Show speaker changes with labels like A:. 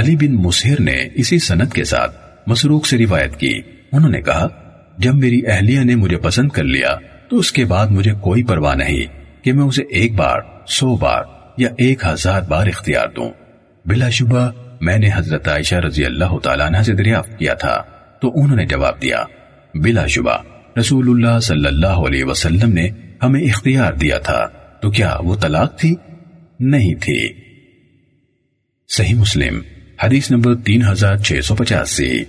A: علی بن مسہر نے اسی سند کے ساتھ مسروق سے روایت کی۔ انہوں نے کہا، جب میری اہلیہ نے مجھے پسند کر لیا، تو اس کے بعد مجھے کوئی پرواہ نہیں کہ میں اسے ایک بار، سو بار یا ایک ہزار بار اختیار دوں۔ بلا شبہ میں نے حضرت عائشہ رضی اللہ تعالیٰ عنہ سے دریافت کیا تھا، تو انہوں نے جواب دیا۔ بلا شبہ، رسول اللہ صلی اللہ علیہ وسلم نے ہمیں اختیار دیا تھا۔ تو کیا وہ طلاق تھی؟ نہیں تھی۔ صحیح مسلم۔ حدیث نمبر تین ہزار چھ سو پچاسی۔